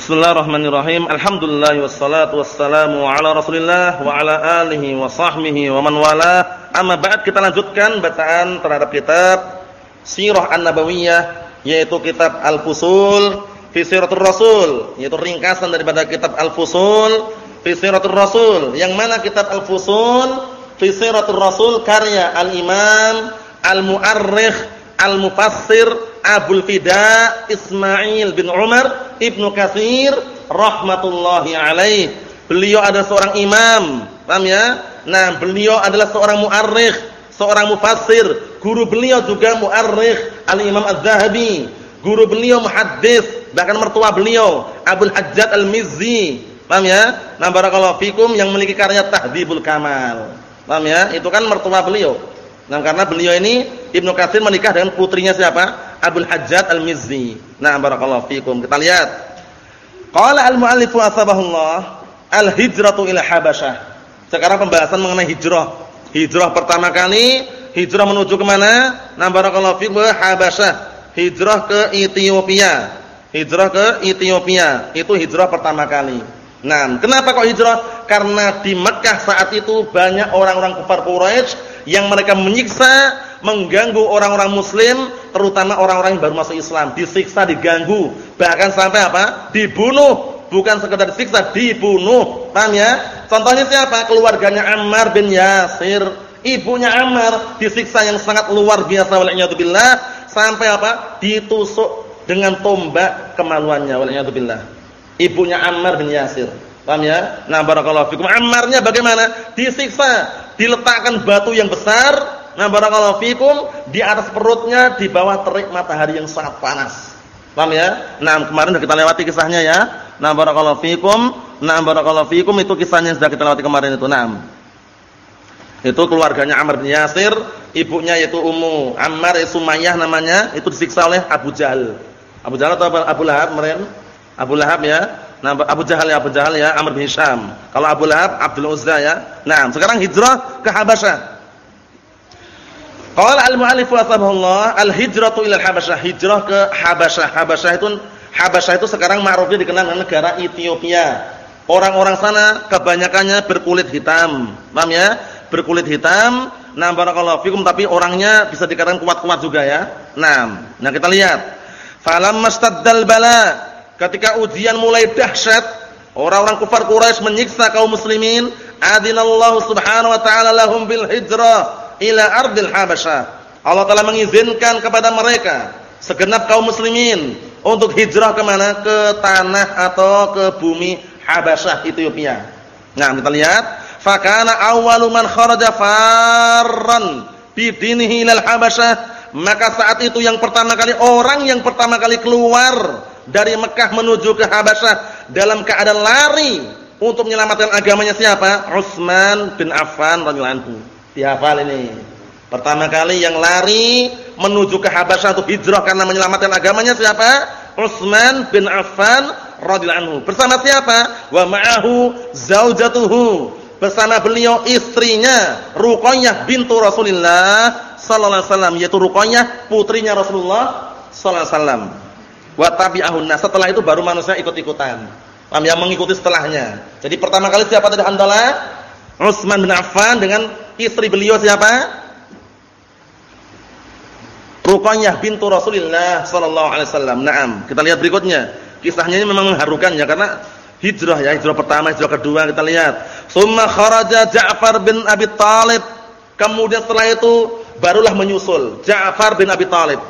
Bismillahirrahmanirrahim. Alhamdulillah wassalatu wassalamu ala Rasulillah wa ala alihi wa sahbihi wa man wala. Amma ba'd kita lanjutkan bacaan terhadap kitab Sirah An-Nabawiyah yaitu kitab Al-Fusul fi Siratul Rasul, yaitu ringkasan daripada kitab Al-Fusul fi Siratul Rasul. Yang mana kitab Al-Fusul fi Siratul Rasul karya Al-Imam Al-Mu'arrikh Al-Mufassir Abul Fida Ismail bin Umar Ibnu Katsir rahmatullahi alaih. Beliau adalah seorang imam, paham ya? Nah, beliau adalah seorang muarrikh, seorang mufassir. Guru beliau juga muarrikh Al-Imam Az-Zahabi. Guru beliau muhaddis, bahkan mertua beliau Abdul Hajjat Al-Mizzi. Paham ya? Nah, barakallahu fikum yang memiliki karya Tahdhibul Kamal. Paham ya? Itu kan mertua beliau. Nah, karena beliau ini Ibnu Katsir menikah dengan putrinya siapa? Abdul Hajjat Al-Mizzi. Nah, barakallahu fikum. Kita lihat. Qala al-mu'allif asbahullah al-hijratu ila Habasyah. Sekarang pembahasan mengenai hijrah. Hijrah pertama kali, hijrah menuju ke mana? Nah, barakallahu fikum Habasyah. Hijrah ke Ethiopia. Hijrah ke Ethiopia. Itu hijrah pertama kali. Nah, kenapa kok hijrah? Karena di Mekah saat itu banyak orang-orang kafir Quraisy yang mereka menyiksa mengganggu orang-orang muslim, terutama orang-orang yang baru masuk Islam, disiksa, diganggu, bahkan sampai apa? dibunuh, bukan sekedar disiksa, dibunuh. Paham ya? Contohnya siapa? Keluarganya Ammar bin Yasir. Ibunya Ammar disiksa yang sangat luar biasa waliyadzubillah sampai apa? ditusuk dengan tombak kemaluannya waliyadzubillah. Ibunya Ammar bin Yasir. Paham ya? Nah, barakallahu fikum. Ammarnya bagaimana? Disiksa, diletakkan batu yang besar Nah barakallahu fikum di atas perutnya di bawah terik matahari yang sangat panas. Paham ya? Nah, kemarin sudah kita lewati kisahnya ya. Nah barakallahu fikum, nah barakallahu fikum itu kisahnya yang sudah kita lewati kemarin itu. Nah. Itu keluarganya Amr bin Yasir, ibunya yaitu Ummu Ammar Sumayyah namanya, itu disiksa oleh Abu Jahal. Abu Jahal atau Abu Lahab kemarin? Abu Lahab ya. Nah, Abu Jahal ya, Abu Jahal ya, Amr bin Hisham. Kalau Abu Lahab, Abdul Uzza ya. Nah, sekarang hijrah ke Habasyah. Qala al-mu'allif rahimahullah al-hijratu ila al-Habasyah, hijrah ke Habasyah. Habasyah itu Habasyah itu sekarang ma'rufnya dikenal dengan negara Ethiopia. Orang-orang sana kebanyakannya berkulit hitam. Paham ya? Berkulit hitam. Nah, barakallahu fikum tapi orangnya bisa dikatakan kuat-kuat juga ya. Nah, nah kita lihat. Falamma staddal bala, ketika ujian mulai dahsyat, orang-orang kufar Quraisy menyiksa kaum muslimin, adinallahu subhanahu wa ta'ala lahum bil hijrah ila ardil Habasyah. Allah telah mengizinkan kepada mereka segenap kaum muslimin untuk hijrah ke mana? Ke tanah atau ke bumi Habasyah Ethiopia. Nah, kita lihat, fakana awwalu man kharaja farran bidinihi ilal Habasyah. Maka saat itu yang pertama kali orang yang pertama kali keluar dari Mekah menuju ke Habasyah dalam keadaan lari untuk menyelamatkan agamanya siapa? Utsman bin Affan radhiyallahu anhu. Dihafal ini. Pertama kali yang lari menuju ke Habasyah untuk hijrah karena menyelamatkan agamanya siapa? Utsman bin Affan radhiyallahu anhu. Bersama siapa? Wa ma'ahu zaujatuhu. Bersama beliau istrinya Ruqayyah bintu Rasulullah sallallahu alaihi wasallam yaitu Ruqayyah putrinya Rasulullah sallallahu alaihi wasallam. Wa tabi'ahunna. Setelah itu baru manusia ikut-ikutan. Yang mengikuti setelahnya. Jadi pertama kali siapa tadi Handalah? Utsman bin Affan dengan istri beliau siapa? Ruqayyah bintu Rasulullah sallallahu alaihi wasallam. Naam, kita lihat berikutnya. Kisahnya ini memang mengharukan ya karena hijrah ya, hijrah pertama, hijrah kedua kita lihat. Summa kharaja Ja'far bin Abi Thalib. Kemudian setelah itu barulah menyusul Ja'far bin Abi Thalib.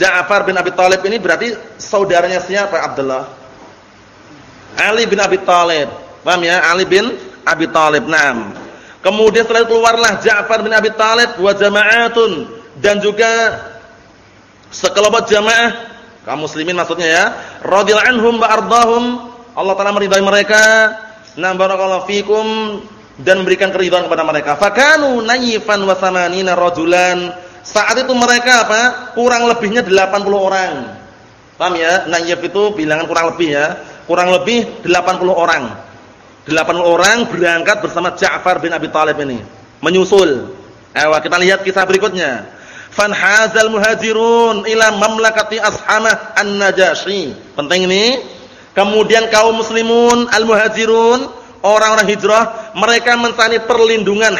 Ja'far bin Abi Thalib ini berarti saudaranya siapa Abdullah? Ali bin Abi Thalib. Paham ya? Ali bin Abi Thalib. Naam. Kemudian setelah keluarlah Ja'far bin Abi Thalib wa jama'atun dan juga sekelompok jamaah kaum muslimin maksudnya ya radhiyallahu anhum wa ardahum. Allah taala meridai mereka. Na barakallahu fikum dan memberikan keridhaan kepada mereka. Fakanu nayifan wa samanina rajulan. Saat itu mereka apa? Kurang lebihnya 80 orang. Paham ya? Nayif itu bilangan kurang lebih ya. Kurang lebih 80 orang 80 orang berangkat bersama Ja'far bin Abi Thalib ini menyusul Ayo kita lihat kisah berikutnya fanhazal muhajirun ila mamlakati ashamah an-najasyi. Penting ini. Kemudian kaum muslimun al-muhajirun, orang-orang hijrah, mereka mencari perlindungan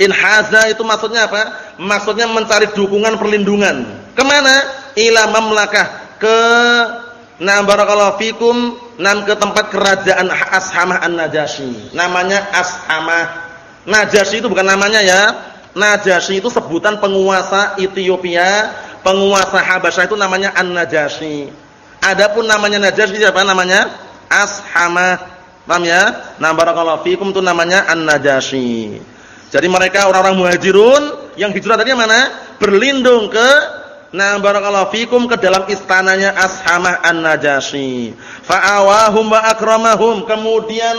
inhaza itu maksudnya apa? Maksudnya mencari dukungan perlindungan. Ke mana? Ila mamlakah ke Nah barakallahu fikum nam ke tempat kerajaan Ashamah An-Najasyi. Namanya Ashamah. Najasyi itu bukan namanya ya. Najasyi itu sebutan penguasa Ethiopia, penguasa Habasyah itu namanya An-Najasyi. Adapun namanya Najasyi siapa namanya? Ashamah. Paham ya? Nah barakallahu fikum itu namanya An-Najasyi. Jadi mereka orang-orang muhajirun yang hijrah tadi mana? Berlindung ke Nah barakallahu fikum ke dalam istananya Ashamah An-Najasyi. Fa'awahum wa akramahum. Kemudian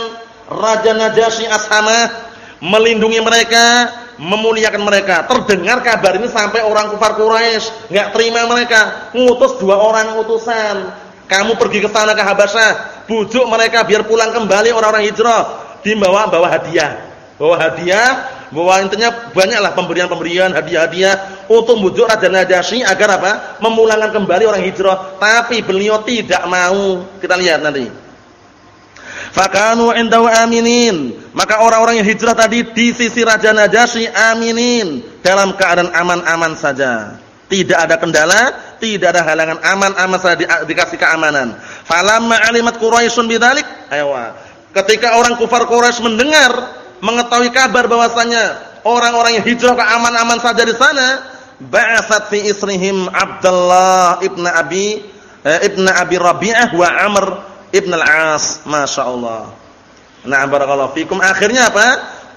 Raja Najasyi Ashamah melindungi mereka, memuliakan mereka. Terdengar kabar ini sampai orang kufar Quraisy, enggak terima mereka. Ngutus dua orang utusan. Kamu pergi ke sana ke Habasyah, bujuk mereka biar pulang kembali orang-orang hijrah, dibawa bawa hadiah. Bawa hadiah bahwa intinya banyaklah pemberian-pemberian, hadiah-hadiah untuk bujuk Raja Najasyi agar apa? memulangkan kembali orang hijrah, tapi beliau tidak mau. Kita lihat nanti. Fakanu indahu aminin. Maka orang-orang yang hijrah tadi di sisi Raja Najasyi aminin, dalam keadaan aman-aman saja. Tidak ada kendala, tidak ada halangan, aman-aman saja di, dikasih keamanan. Falamma alimat Quraisyun bidzalik, ayo. Ketika orang kufar Quraisy mendengar mengetahui kabar bahwasanya orang-orang yang hijrah ke aman-aman saja di sana, ba'atsat fi isrihim Abdullah ibn Abi eh, ibn Abi Rabi'ah wa Amr ibn al-As. Masyaallah. Nah, barakallahu fikum. Akhirnya apa?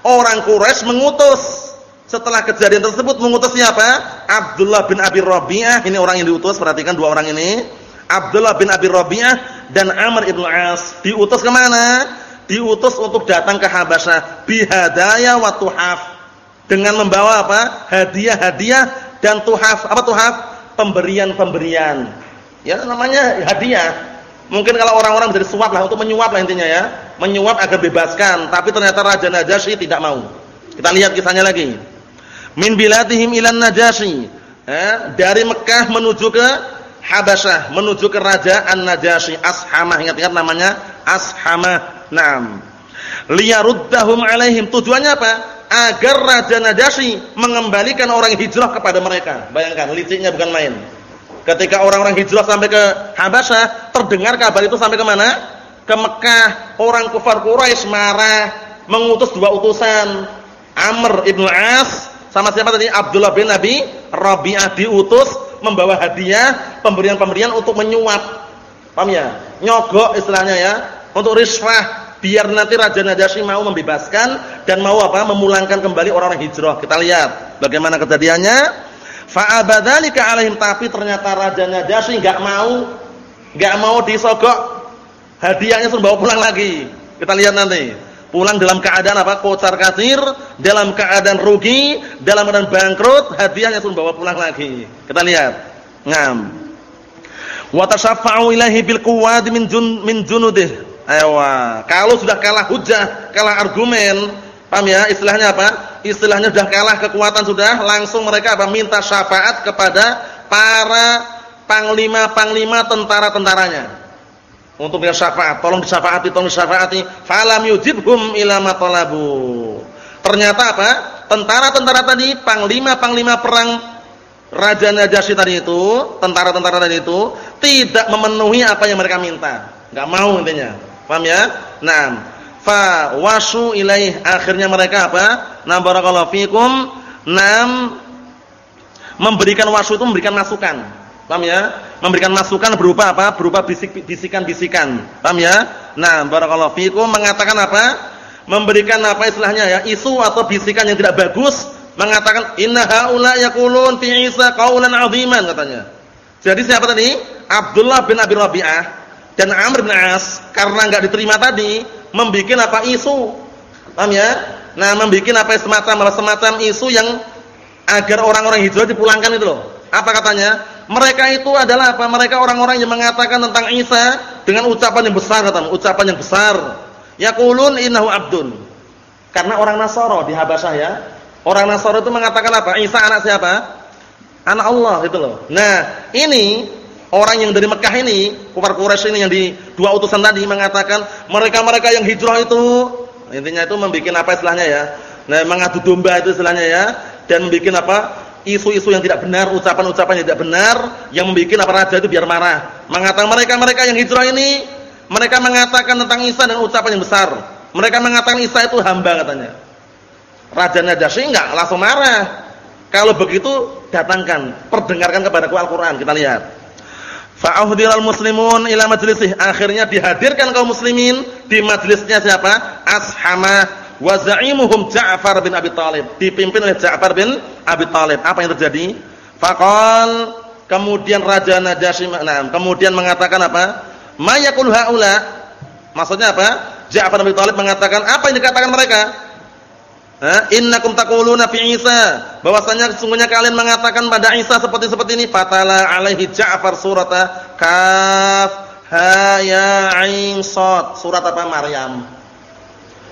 Orang Quraisy mengutus setelah kejadian tersebut mengutus siapa? Abdullah bin Abi Rabi'ah. Ini orang yang diutus, perhatikan dua orang ini. Abdullah bin Abi Rabi'ah dan Amr ibn al-As diutus ke mana? Diutus untuk datang ke Habasyah bihadaya wa tuhaf dengan membawa apa? hadiah-hadiah dan tuhaf. Apa tuhaf? Pemberian-pemberian. Ya namanya hadiah. Mungkin kalau orang-orang menjadi suap lah untuk menyuap lah intinya ya. Menyuap agar bebaskan, tapi ternyata Raja Najasyi tidak mau. Kita lihat kisahnya lagi. Min bilatihim ilan Najasyi. Ya, dari Mekah menuju ke Habasyah, menuju ke Raja An-Najasyi, Ashamah. Ingat-ingat namanya Ashamah. Naam. Liyaruddahum alaihim. Tujuannya apa? Agar Raja Najasyi mengembalikan orang hijrah kepada mereka. Bayangkan, liciknya bukan main. Ketika orang-orang hijrah sampai ke Habasyah, terdengar kabar itu sampai ke mana? Ke Mekah. Orang kufar Quraisy marah, mengutus dua utusan. Amr ibn As sama siapa tadi? Abdullah bin Nabi Rabi'ah diutus membawa hadiah, pemberian-pemberian untuk menyuap. Paham ya? Nyogok istilahnya ya untuk risfah biar nanti Raja Najasyi mau membebaskan dan mau apa memulangkan kembali orang-orang hijrah. Kita lihat bagaimana kejadiannya. Fa'abadzalika alaihim tapi ternyata Raja Najasyi enggak mau enggak mau disogok. Hadiahnya suruh bawa pulang lagi. Kita lihat nanti. Pulang dalam keadaan apa? Kocar kacir, dalam keadaan rugi, dalam keadaan bangkrut, hadiahnya suruh bawa pulang lagi. Kita lihat. Ngam. Wa tashaffa'u ilaihi bil quwwati min min junudih Ewa, kalau sudah kalah hujah, kalah argumen, paham ya? Istilahnya apa? Istilahnya sudah kalah kekuatan sudah, langsung mereka apa? Minta syafaat kepada para panglima-panglima tentara-tentaranya. Untuk minta syafaat, tolong disyafaati, tolong disyafaati. Falam yujibhum ila ma. Ternyata apa? Tentara-tentara tadi, panglima-panglima perang Raja Najasyi tadi itu, tentara-tentara tadi itu tidak memenuhi apa yang mereka minta. Enggak mau intinya. Paham ya? Naam. Fa wasu ilaih akhirnya mereka apa? Nah barakallahu fikum. Naam memberikan wasu itu memberikan masukan. Paham ya? Memberikan masukan berupa apa? Berupa bisikan-bisikan. Paham ya? Nah, barakallahu fikum mengatakan apa? Memberikan apa istilahnya ya? Isu atau bisikan yang tidak bagus, mengatakan inna haula yaqulun fi Isa qaulan 'aziman katanya. Jadi siapa tadi? Abdullah bin Abi Rabi'ah dan Amr bin As karena enggak diterima tadi membuat apa isu. Paham ya? Nah, membuat apa semacam semacam isu yang agar orang-orang hijrah dipulangkan itu loh. Apa katanya? Mereka itu adalah apa? Mereka orang-orang yang mengatakan tentang Isa dengan ucapan yang besar katanya, ucapan yang besar. Yaqulun innahu abdun. Karena orang Nasara di Habasyah ya. Orang Nasara itu mengatakan apa? Isa anak siapa? Anak Allah itu loh. Nah, ini Orang yang dari Mekah ini, kufar Quraisy ini yang di dua utusan tadi mengatakan mereka-mereka yang hijrah itu intinya itu membuat apa istilahnya ya? Nah, mengadu domba itu istilahnya ya dan membuat apa? isu-isu yang tidak benar, ucapan-ucapan yang tidak benar yang membuat apa raja itu biar marah. Mengatakan mereka-mereka yang hijrah ini mereka mengatakan tentang Isa dengan ucapan yang besar. Mereka mengatakan Isa itu hamba katanya. Raja Najasyi enggak langsung marah. Kalau begitu datangkan, perdengarkan kepadaku Al-Qur'an. Kita lihat. Fa'uhdiral muslimun ila majlisih. Akhirnya dihadirkan kaum muslimin di majelisnya siapa? Ashamah wa za'imuhum Ja'far bin Abi Thalib. Dipimpin oleh Ja'far bin Abi Thalib. Apa yang terjadi? Faqal kemudian Raja Najasyi nah, kemudian mengatakan apa? Mayakul haula. Maksudnya apa? Ja'far bin Abi Thalib mengatakan apa yang dikatakan mereka? Innakum taquluna fi Isa. Bahwasanya sesungguhnya kalian mengatakan pada Isa seperti seperti ini fatala alaihi Ja'far surata kaf ha ya ain sad surat apa Maryam?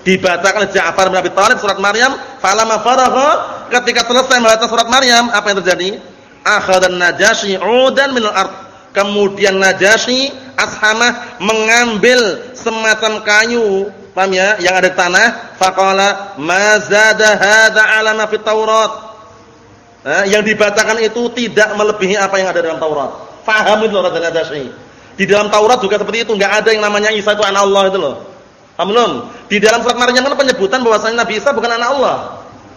Dibacakan oleh Ja'far bin Abi Thalib surat Maryam. Falamma faragha ketika selesai membaca surat Maryam apa yang terjadi? Akhadan najasyi udan min al-ard kemudian najasyi ashamah mengambil semacam kayu Paham ya? Yang ada tanah, faqala ma zada hadza ala fit Taurat. Eh, yang dibacakan itu tidak melebihi apa yang ada dalam Taurat. Faham itu Raja Najasyi. Di dalam Taurat juga seperti itu, enggak ada yang namanya Isa itu anak Allah itu loh. Paham? Di dalam surat Maryam kan penyebutan bahwasanya Nabi Isa bukan anak Allah.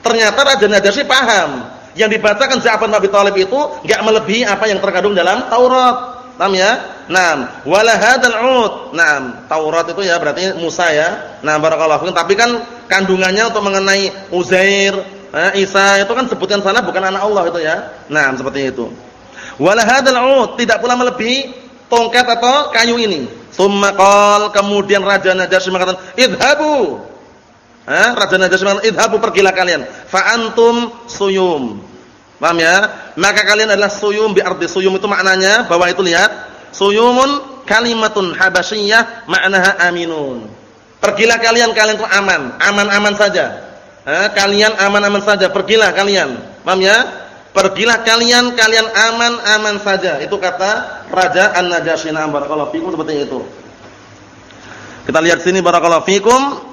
Ternyata Raja Najasyi paham. Yang dibacakan Ja'far bin Abi Thalib itu enggak melebihi apa yang terkandung dalam Taurat. Paham ya? Naam, wala hadzal 'ud. Naam, Taurat itu ya berarti Musa ya. Nah, barakallahu. Tapi kan kandungannya untuk mengenai Uzair, eh, Isa itu kan sebutkan sana bukan anak Allah itu ya. Nah, seperti itu. Wala hadzal 'ud, tidak pula melebihi tongkat atau kayu ini. Summa qal, kemudian Raja Najasyi mengatakan, "Idhabu." Eh, Raja Najasyi mengatakan, "Idhabu pergilah kalian, fa antum suyum." Paham ya? Maka kalian adalah suyum bi ardi suyum itu maknanya bahwa itu lihat, suyumun kalimatun habasyiyah maknaha aminun. Pergilah kalian kalian itu aman, aman-aman saja. Eh, kalian aman-aman saja, pergilah kalian. Paham ya? Pergilah kalian kalian aman-aman saja. Itu kata Raja An-Najasyi. Barakallahu fikum seperti itu. Kita lihat sini barakallahu fikum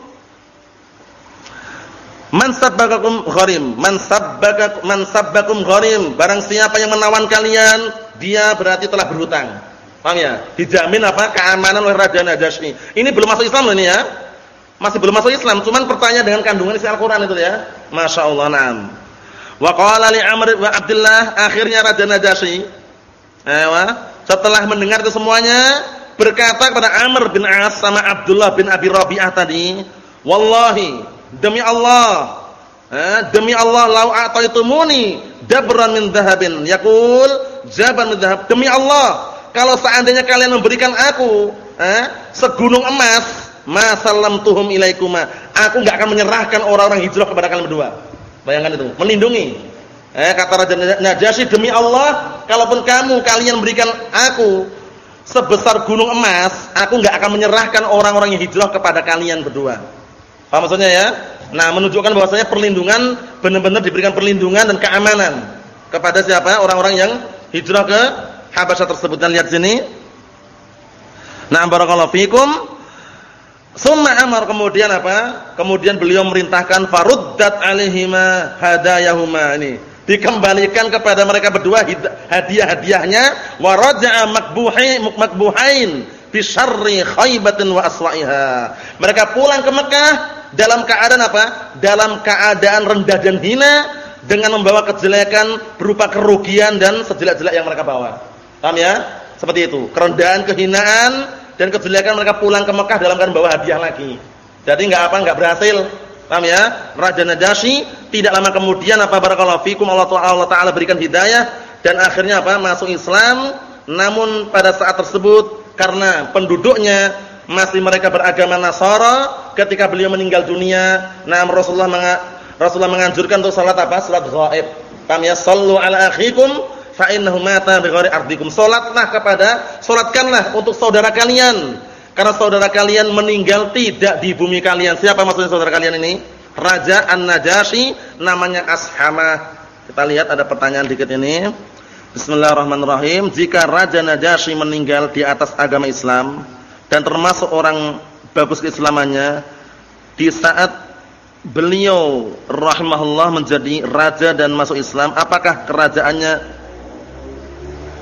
Man sabbakakum gharim, man sabbakakum man sabbakum gharim. Barang siapa yang menawan kalian, dia berarti telah berhutang. Paham ya? Dijamin apa? Keamanan oleh Raja Najasyi. Ini belum masuk Islam loh ini ya. Masih belum masuk Islam, cuman pertanyaan dengan kandungan isi Al-Qur'an itu ya. Masya Allah, na'am. Wa qala li Amr wa Abdullah, akhirnya Raja Najasyi eh, setelah mendengar itu semuanya berkata kepada Amr bin As sama Abdullah bin Abi Rabi'ah tadi, "Wallahi Demi Allah, eh, demi Allah lau a'taitumuni dabran min dhahabin yaqul jaban min dhahab. Demi Allah, kalau seandainya kalian memberikan aku eh, segunung emas, ma sallamtuhum ilaikuma. Aku enggak akan menyerahkan orang-orang hijrah kepada kalian berdua. Bayangkan itu, melindungi. Eh, kata Raja Najasyi, demi Allah, kalaupun kamu kalian memberikan aku sebesar gunung emas, aku enggak akan menyerahkan orang-orang yang hijrah kepada kalian berdua. Paham maksudnya ya? Nah, menunjukkan bahwasanya perlindungan benar-benar diberikan perlindungan dan keamanan kepada siapa? Orang-orang yang hijrah ke Habasyah tersebut. Dan lihat sini. Nah, barakallahu fikum. Summa amar kemudian apa? Kemudian beliau merintahkan faruddat alaihima hadayahuma ini. Dikembalikan kepada mereka berdua hadiah-hadiahnya wa raja'a makbuhi makbuhain bi syarri khaybatin wa aswa'iha. Mereka pulang ke Mekah dalam keadaan apa? Dalam keadaan rendah dan hina dengan membawa kejelekan berupa kerugian dan sejelek-jelek yang mereka bawa. Paham ya? Seperti itu. Kerendahan, kehinaan dan kejelekan mereka pulang ke Mekah dalam keadaan bawa hadiah lagi. Jadi enggak apa? Enggak berhasil. Paham ya? Raja Najasyi tidak lama kemudian apa barakallahu fikum Allah Taala berikan hidayah dan akhirnya apa? Masuk Islam. Namun pada saat tersebut karena penduduknya masih mereka beragama Nasara ketika beliau meninggal dunia. Nah Rasulullah meng Rasulullah menganjurkan untuk salat apa? Salat ghaib. Paham ya? Sallu ala akhikum fa innahu mata bi ghairi ardikum. Salatlah kepada salatkanlah untuk saudara kalian. Karena saudara kalian meninggal tidak di bumi kalian. Siapa maksudnya saudara kalian ini? Raja An-Najasyi namanya Ashamah. Kita lihat ada pertanyaan dikit ini. Bismillahirrahmanirrahim. Jika Raja Najasyi meninggal di atas agama Islam dan termasuk orang bagus keislamannya di saat beliau rahimahullah menjadi raja dan masuk Islam, apakah kerajaannya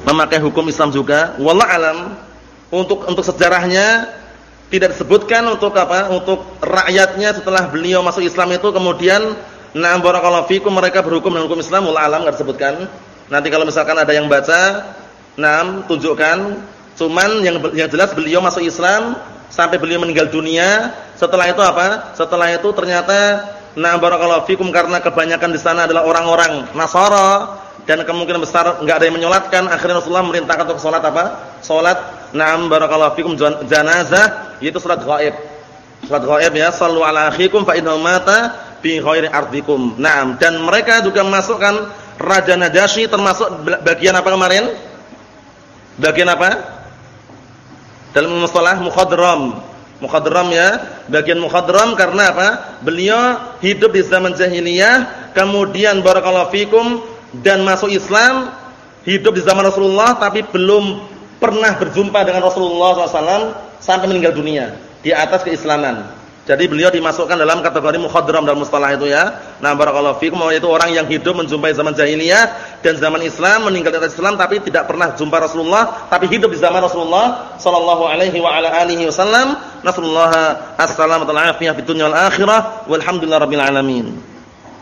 memakai hukum Islam juga? Wallah alam. Untuk untuk sejarahnya tidak disebutkan untuk apa? Untuk rakyatnya setelah beliau masuk Islam itu kemudian na'am barakallahu fikum mereka berhukum dengan hukum Islam wallah alam enggak disebutkan. Nanti kalau misalkan ada yang baca, na'am tunjukkan. Cuman yang yang jelas beliau masuk Islam sampai beliau meninggal dunia. Setelah itu apa? Setelah itu ternyata na'am barakallahu fikum karena kebanyakan di sana adalah orang-orang Nasara dan kemungkinan besar enggak ada yang menyolatkan, akhirnya Rasulullah merintahkan untuk salat apa? Salat na'am barakallahu fikum janazah yaitu salat ghaib. Salat ghaib ya, sallu ala akhikum fa innahu mata bi ghairi ardikum. Naam, dan mereka juga masukkan Raja Najasyi termasuk bagian apa kemarin? Bagian apa? Dalam mustalah mukhadram. Mukhadram ya, bagian mukhadram karena apa? Beliau hidup di zaman jahiliyah, kemudian barakallahu fikum dan masuk Islam, hidup di zaman Rasulullah tapi belum pernah berjumpa dengan Rasulullah SAW sampai meninggal dunia di atas keislaman. Jadi beliau dimasukkan dalam kategori mukhadram dalam mustalah itu ya. Nah, barakallahu fikum itu orang yang hidup menjumpai zaman jahiliyah dan zaman Islam, meninggal atas Islam tapi tidak pernah jumpa Rasulullah, tapi hidup di zaman Rasulullah sallallahu alaihi wa ala alihi wasallam. Nasallahu as-salamata wal afiyah fid dunya wal akhirah. Alamin.